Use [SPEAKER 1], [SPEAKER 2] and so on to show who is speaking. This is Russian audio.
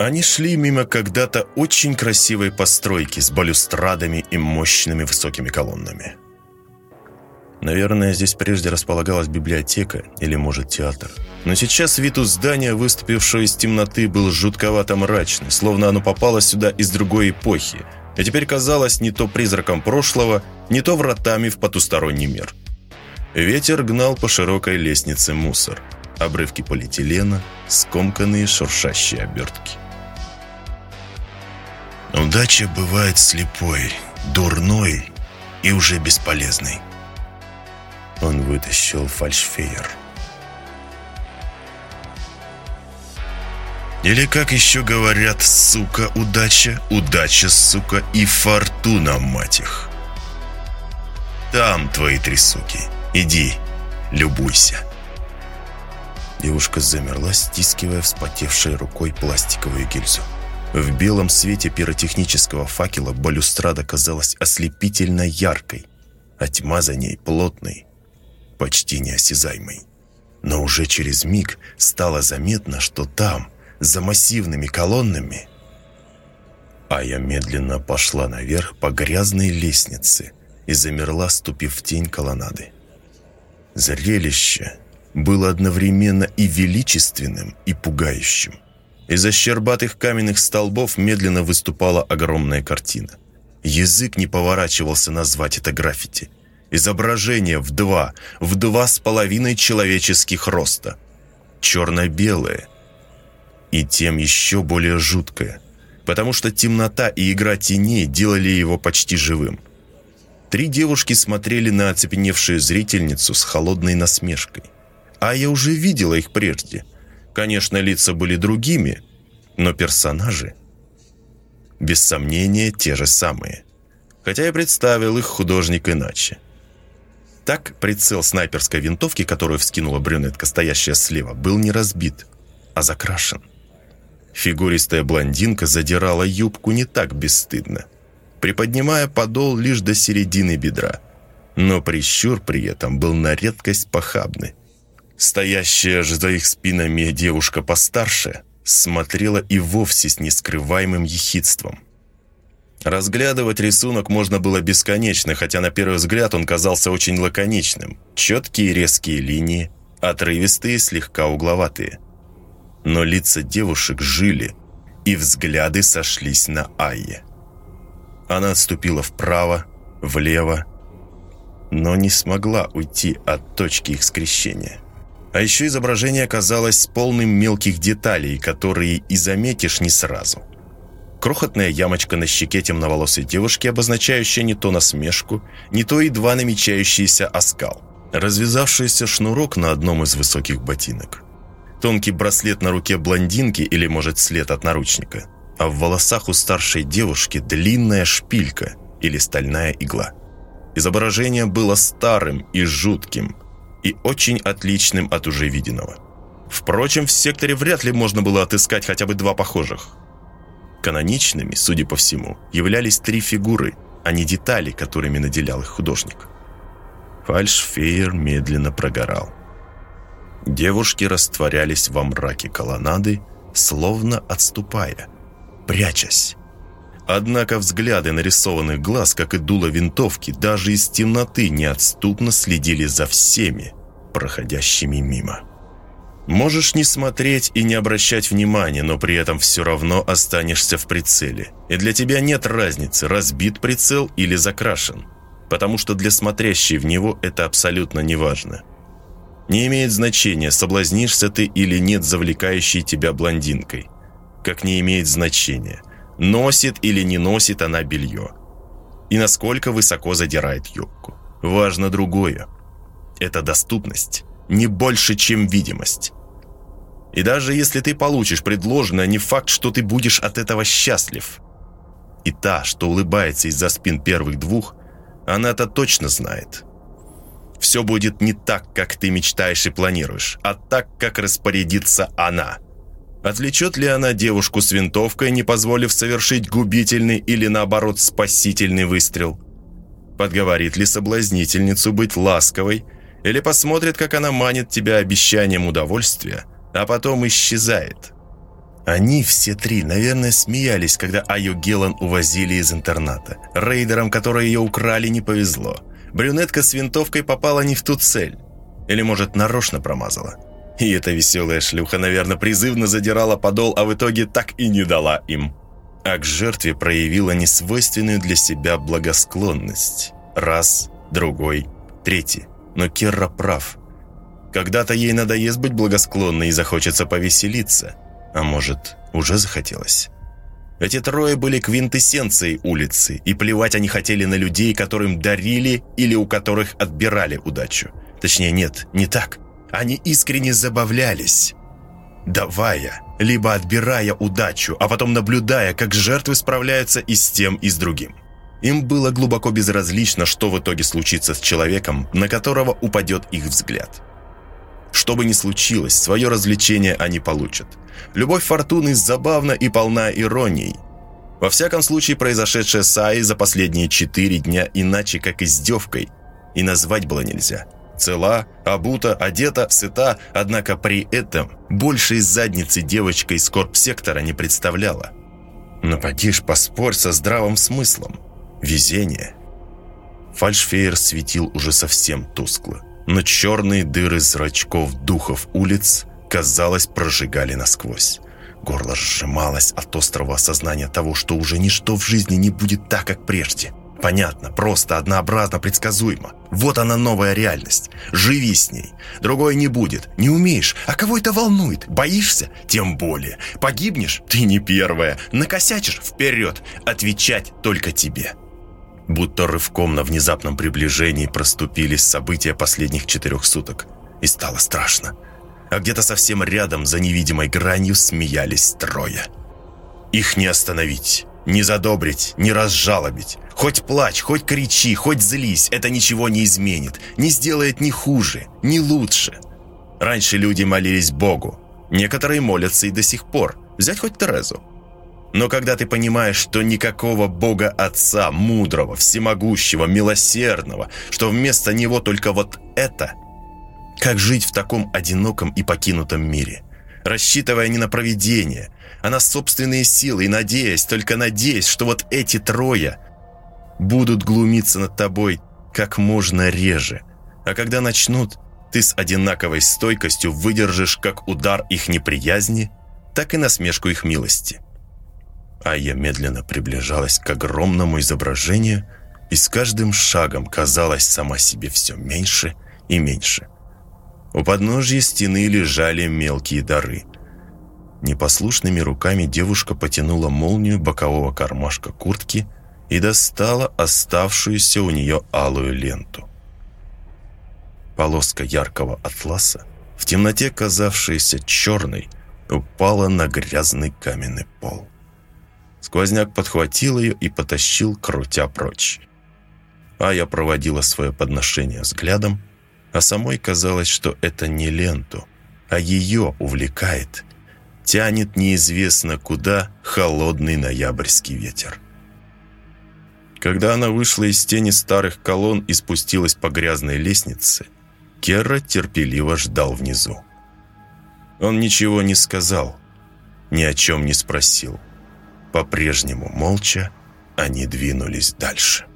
[SPEAKER 1] Они шли мимо когда-то очень красивой постройки с балюстрадами и мощными высокими колоннами. Наверное, здесь прежде располагалась библиотека или, может, театр. Но сейчас вид у здания, выступившего из темноты, был жутковато мрачный, словно оно попало сюда из другой эпохи, и теперь казалось не то призраком прошлого, не то вратами в потусторонний мир. Ветер гнал по широкой лестнице мусор, обрывки полиэтилена, скомканные шуршащие обертки.
[SPEAKER 2] Удача бывает слепой, дурной и уже бесполезной. Он вытащил фальшфейер. Или, как еще говорят, сука, удача, удача, сука, и фортуна, мать их. Там твои три суки. Иди, любуйся.
[SPEAKER 1] Девушка замерла, стискивая вспотевшей рукой пластиковую гильзу. В белом свете пиротехнического факела балюстрада казалась ослепительно яркой, а тьма за ней плотной, почти неосязаемой. Но уже через миг стало заметно, что там, за массивными колоннами... А я медленно пошла наверх по грязной лестнице и замерла, ступив в тень колоннады. Зрелище было одновременно и величественным, и пугающим. Из-за щербатых каменных столбов медленно выступала огромная картина. Язык не поворачивался назвать это граффити. Изображение в два, в два с половиной человеческих роста. Черно-белое. И тем еще более жуткое. Потому что темнота и игра теней делали его почти живым. Три девушки смотрели на оцепеневшую зрительницу с холодной насмешкой. А я уже видела их прежде – Конечно, лица были другими, но персонажи, без сомнения, те же самые. Хотя я представил их художник иначе. Так прицел снайперской винтовки, которую вскинула брюнетка, стоящая слева, был не разбит, а закрашен. Фигуристая блондинка задирала юбку не так бесстыдно, приподнимая подол лишь до середины бедра. Но прищур при этом был на редкость похабный. Стоящая же за их спинами девушка постарше смотрела и вовсе с нескрываемым ехидством. Разглядывать рисунок можно было бесконечно, хотя на первый взгляд он казался очень лаконичным. Четкие резкие линии, отрывистые, слегка угловатые. Но лица девушек жили, и взгляды сошлись на Айе. Она отступила вправо, влево, но не смогла уйти от точки их скрещения. А еще изображение оказалось полным мелких деталей, которые и заметишь не сразу. Крохотная ямочка на щеке темноволосой девушки, обозначающая не то насмешку, не то едва намечающийся оскал. Развязавшийся шнурок на одном из высоких ботинок. Тонкий браслет на руке блондинки или, может, след от наручника. А в волосах у старшей девушки длинная шпилька или стальная игла. Изображение было старым и жутким – и очень отличным от уже виденного. Впрочем, в секторе вряд ли можно было отыскать хотя бы два похожих. Каноничными, судя по всему, являлись три фигуры, а не детали, которыми наделял их художник. Фальшфейер медленно прогорал. Девушки растворялись во мраке колоннады, словно отступая, прячась. Однако взгляды нарисованных глаз, как и дуло винтовки, даже из темноты неотступно следили за всеми, проходящими мимо. Можешь не смотреть и не обращать внимания, но при этом все равно останешься в прицеле. И для тебя нет разницы, разбит прицел или закрашен. Потому что для смотрящей в него это абсолютно не важно. Не имеет значения, соблазнишься ты или нет завлекающей тебя блондинкой. Как не имеет значения – носит или не носит она белье. И насколько высоко задирает юбку. Важно другое. Это доступность не больше, чем видимость. И даже если ты получишь предложенное, не факт, что ты будешь от этого счастлив. И та, что улыбается из-за спин первых двух, она-то точно знает. Все будет не так, как ты мечтаешь и планируешь, а так, как распорядится она – Отвлечет ли она девушку с винтовкой, не позволив совершить губительный или, наоборот, спасительный выстрел? Подговорит ли соблазнительницу быть ласковой, или посмотрит, как она манит тебя обещанием удовольствия, а потом исчезает? Они все три, наверное, смеялись, когда Айо Гелан увозили из интерната. Рейдерам, которые ее украли, не повезло. Брюнетка с винтовкой попала не в ту цель. Или, может, нарочно промазала. И эта веселая шлюха, наверное, призывно задирала подол, а в итоге так и не дала им. А к жертве проявила несвойственную для себя благосклонность. Раз, другой, третий. Но Керра прав. Когда-то ей надоест быть благосклонной и захочется повеселиться. А может, уже захотелось. Эти трое были квинтэссенцией улицы, и плевать они хотели на людей, которым дарили или у которых отбирали удачу. Точнее, нет, не так. Они искренне забавлялись, давая, либо отбирая удачу, а потом наблюдая, как жертвы справляются и с тем, и с другим. Им было глубоко безразлично, что в итоге случится с человеком, на которого упадет их взгляд. Что бы ни случилось, свое развлечение они получат. Любовь Фортуны забавна и полна иронией. Во всяком случае, произошедшее с Аей за последние четыре дня иначе как издевкой и назвать было нельзя – цела, обута, одета, сыта, однако при этом больше из задницы девочка из корп-сектора не представляла. Но подишь поспорь со здравым смыслом. Везение. Фальшфейер светил уже совсем тускло, но черные дыры зрачков духов улиц, казалось, прожигали насквозь. Горло сжималось от острого осознания того, что уже ничто в жизни не будет так, как прежде. Понятно, просто, однообразно, предсказуемо. Вот она новая реальность. Живи с ней. Другой не будет. Не умеешь. А кого это волнует? Боишься? Тем более. Погибнешь? Ты не первая. Накосячишь? Вперед. Отвечать только тебе. Будто рывком на внезапном приближении проступились события последних четырех суток. И стало страшно. А где-то совсем рядом, за невидимой гранью, смеялись трое. Их не остановить. Не задобрить, не разжалобить. Хоть плачь, хоть кричи, хоть злись, это ничего не изменит, не сделает ни хуже, ни лучше. Раньше люди молились Богу. Некоторые молятся и до сих пор. Взять хоть Терезу. Но когда ты понимаешь, что никакого Бога Отца, мудрого, всемогущего, милосердного, что вместо Него только вот это, как жить в таком одиноком и покинутом мире, рассчитывая не на провидение, а на собственные силы и надеясь, только надеясь, что вот эти трое будут глумиться над тобой как можно реже. А когда начнут, ты с одинаковой стойкостью выдержишь как удар их неприязни, так и насмешку их милости. А я медленно приближалась к огромному изображению и с каждым шагом казалась сама себе все меньше и меньше. У подножья стены лежали мелкие дары. Непослушными руками девушка потянула молнию бокового кармашка куртки и достала оставшуюся у нее алую ленту. Полоска яркого атласа, в темноте казавшаяся черной, упала на грязный каменный пол. Сквозняк подхватил ее и потащил, крутя прочь. А я проводила свое подношение взглядом, а самой казалось, что это не ленту, а ее увлекает – тянет неизвестно куда холодный ноябрьский ветер. Когда она вышла из тени старых колонн и спустилась по грязной лестнице, Керра терпеливо ждал внизу. Он ничего не сказал, ни о чем не спросил. По-прежнему молча они двинулись дальше.